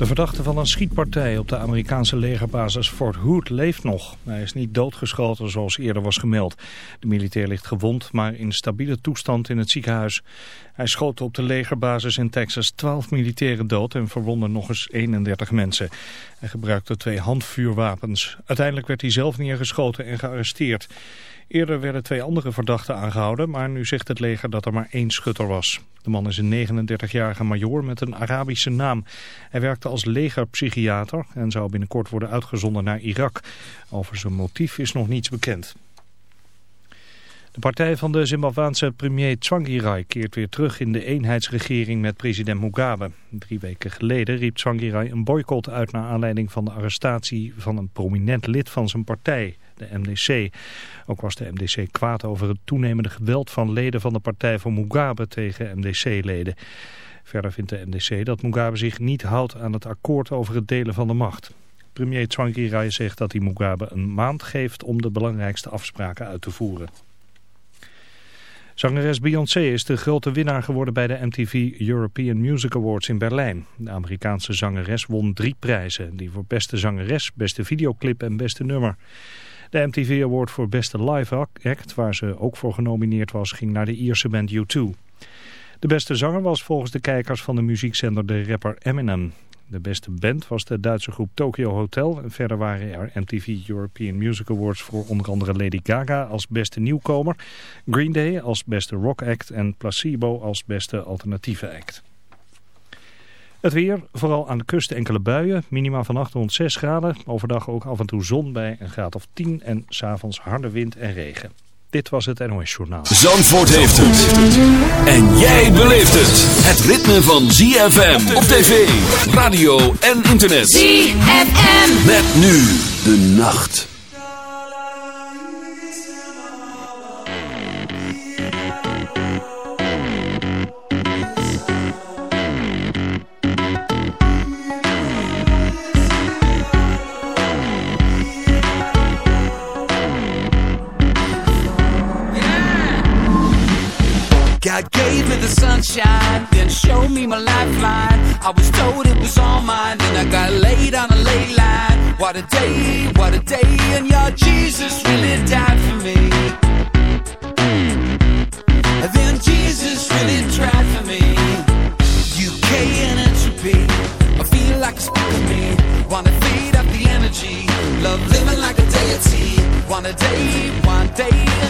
De verdachte van een schietpartij op de Amerikaanse legerbasis Fort Hood leeft nog. Hij is niet doodgeschoten zoals eerder was gemeld. De militair ligt gewond, maar in stabiele toestand in het ziekenhuis. Hij schoot op de legerbasis in Texas 12 militairen dood en verwondde nog eens 31 mensen. Hij gebruikte twee handvuurwapens. Uiteindelijk werd hij zelf neergeschoten en gearresteerd. Eerder werden twee andere verdachten aangehouden, maar nu zegt het leger dat er maar één schutter was. De man is een 39-jarige majoor met een Arabische naam. Hij werkte als legerpsychiater en zou binnenkort worden uitgezonden naar Irak. Over zijn motief is nog niets bekend. De partij van de Zimbabwaanse premier Tsvangirai keert weer terug in de eenheidsregering met president Mugabe. Drie weken geleden riep Tsvangirai een boycott uit naar aanleiding van de arrestatie van een prominent lid van zijn partij, de MDC. Ook was de MDC kwaad over het toenemende geweld van leden van de partij van Mugabe tegen MDC-leden. Verder vindt de MDC dat Mugabe zich niet houdt aan het akkoord over het delen van de macht. Premier Tsvangirai zegt dat hij Mugabe een maand geeft om de belangrijkste afspraken uit te voeren. Zangeres Beyoncé is de grote winnaar geworden bij de MTV European Music Awards in Berlijn. De Amerikaanse zangeres won drie prijzen. Die voor beste zangeres, beste videoclip en beste nummer. De MTV Award voor beste live act, waar ze ook voor genomineerd was, ging naar de Ierse band U2. De beste zanger was volgens de kijkers van de muziekzender de rapper Eminem. De beste band was de Duitse groep Tokyo Hotel. Verder waren er MTV European Music Awards voor onder andere Lady Gaga als beste nieuwkomer, Green Day als beste rock act en Placebo als beste alternatieve act. Het weer, vooral aan de kust enkele buien, minima vannacht rond 6 graden. Overdag ook af en toe zon bij een graad of 10 en s'avonds harde wind en regen. Dit was het NOS Journaal. Zandvoort heeft het. En jij beleeft het. Het ritme van ZFM op tv, radio en internet. ZFM. Met nu de nacht. God gave me the sunshine, then showed me my lifeline. I was told it was all mine, then I got laid on a ley line. What a day, what a day, and your Jesus really died for me. And then Jesus really tried for me. UK and entropy, I feel like spark of me. Wanna feed up the energy, love living like a deity. One a day, one day,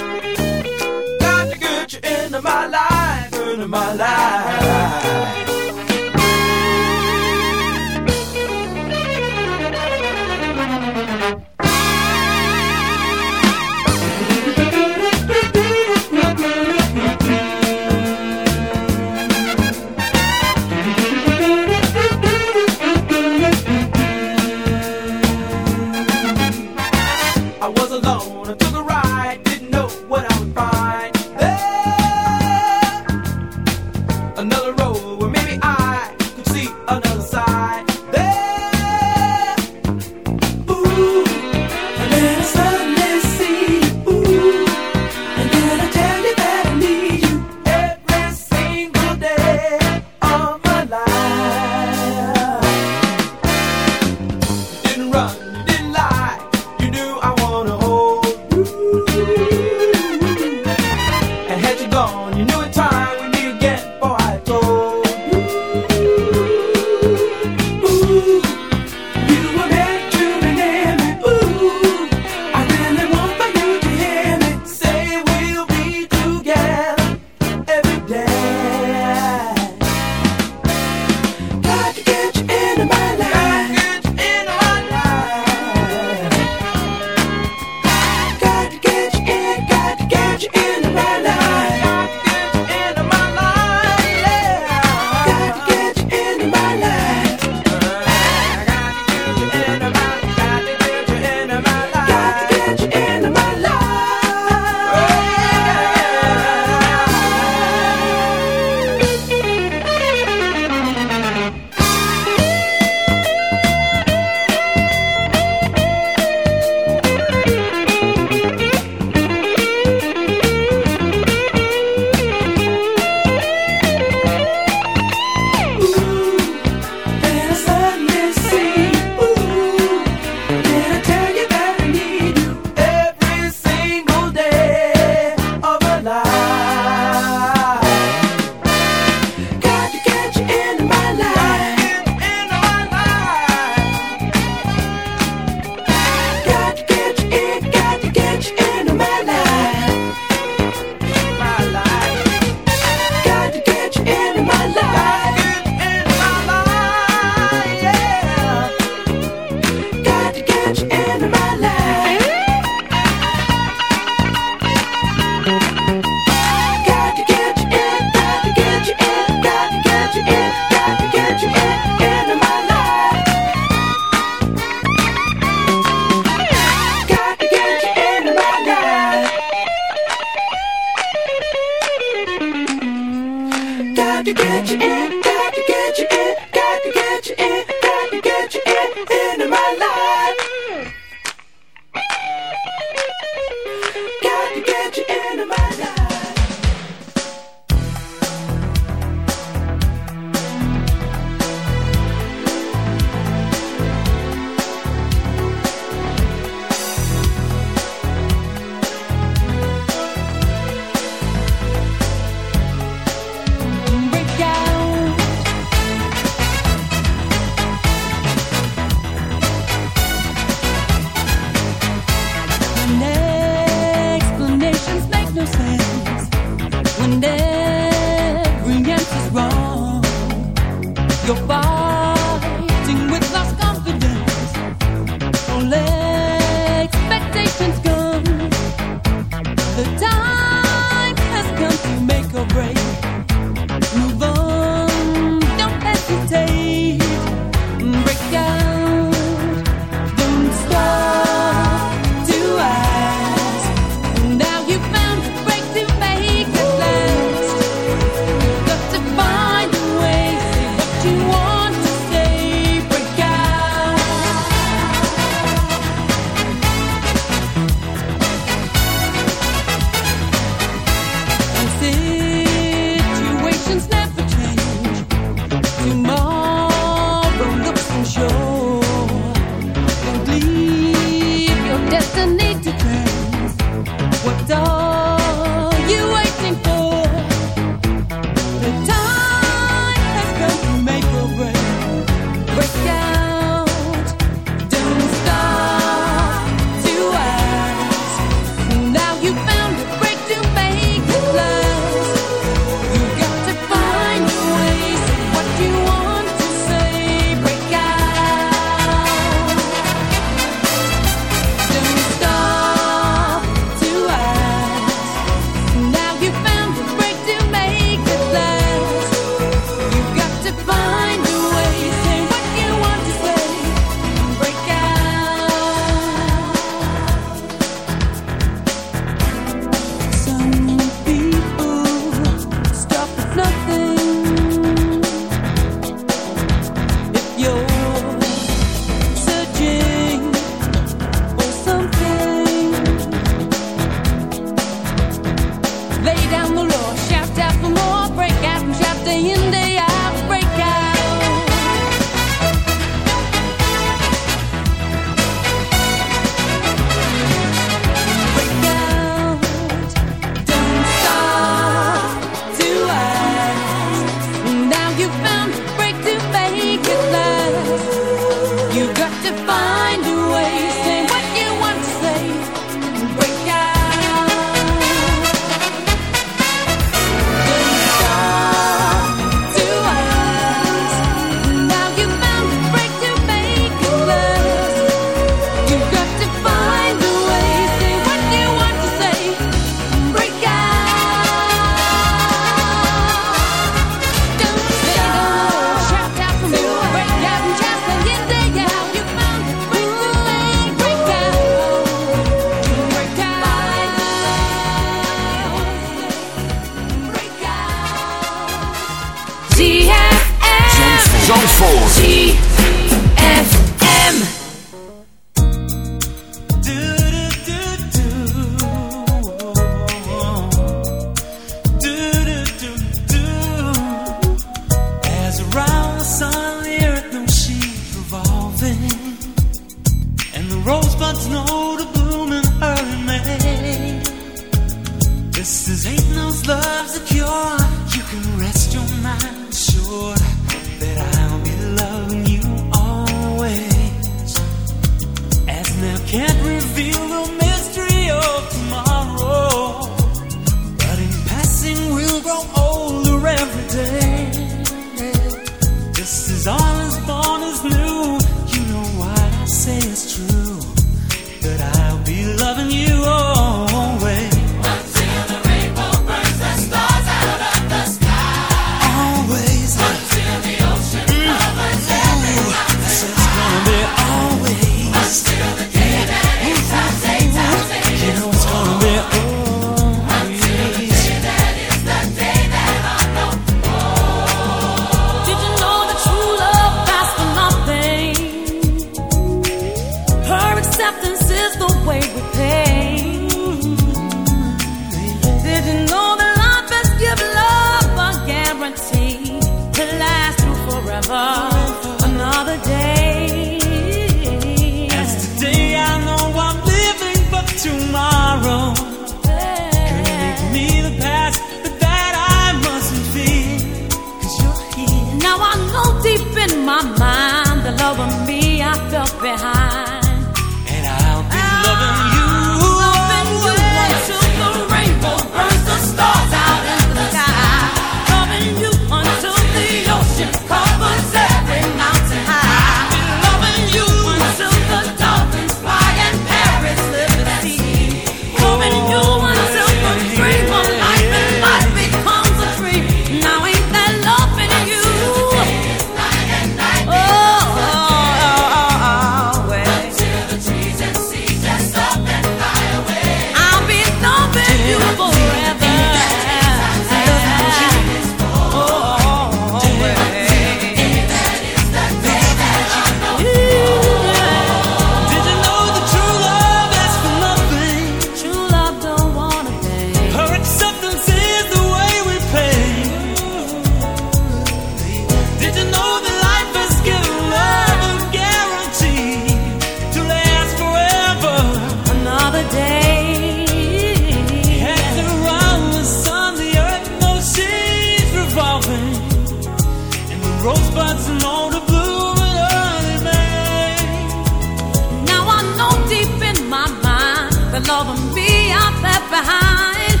loving me, I'm left behind.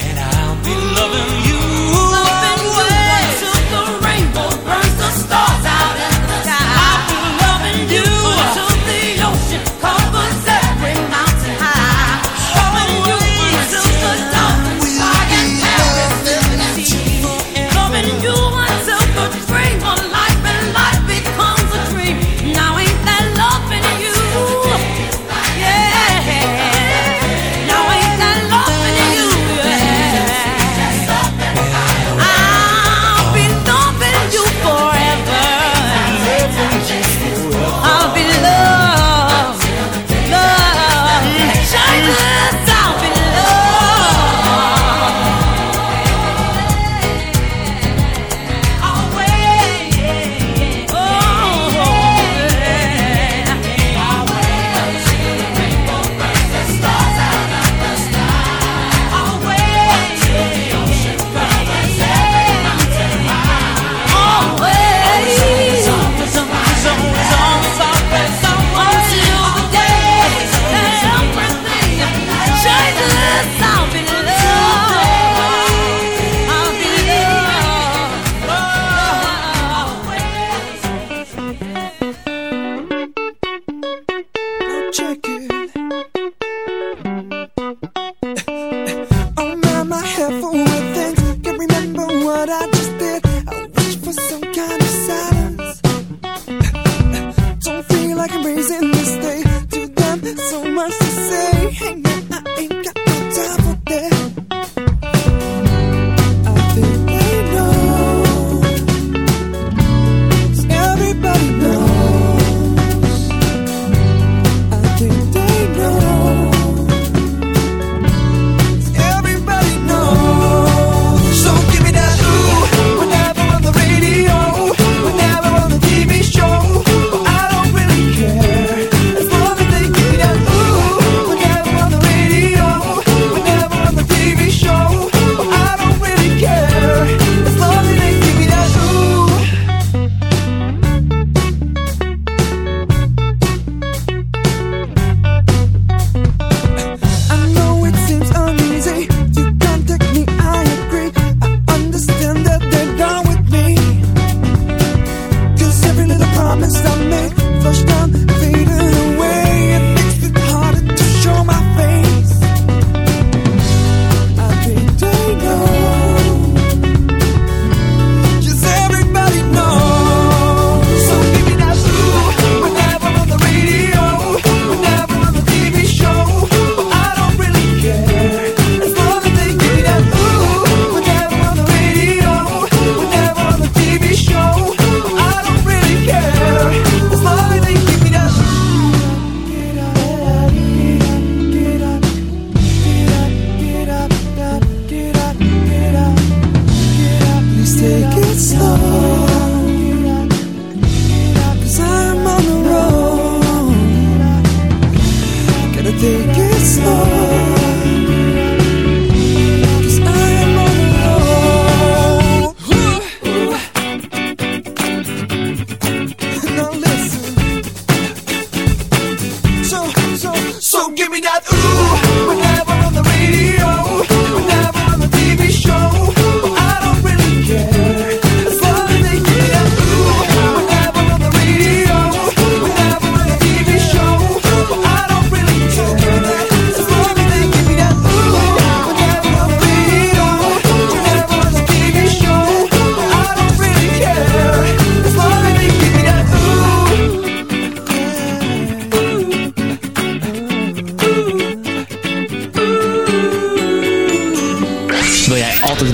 And I'll be loving we got ooh.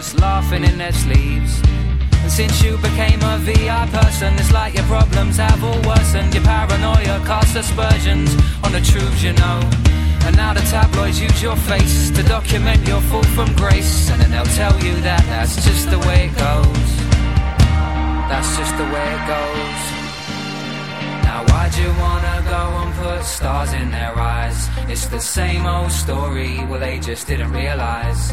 Just laughing in their sleeves. And since you became a VR person, it's like your problems have all worsened. Your paranoia casts aspersions on the truths you know. And now the tabloids use your face to document your fall from grace. And then they'll tell you that that's just the way it goes. That's just the way it goes. Now why'd you wanna go and put stars in their eyes? It's the same old story, well they just didn't realise.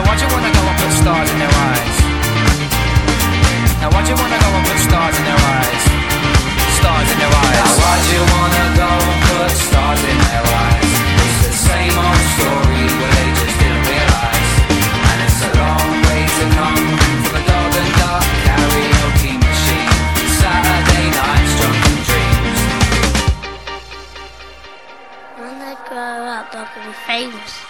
So why'd you wanna go and put stars in their eyes? Now why'd you wanna go and put stars in their eyes? Stars in their eyes. Now why'd you wanna go and put stars in their eyes? It's the same old story, well they just didn't realise. And it's a long way to come from a dog and duck karaoke machine. Saturday nights drunken dreams. When I grow up, I can be famous.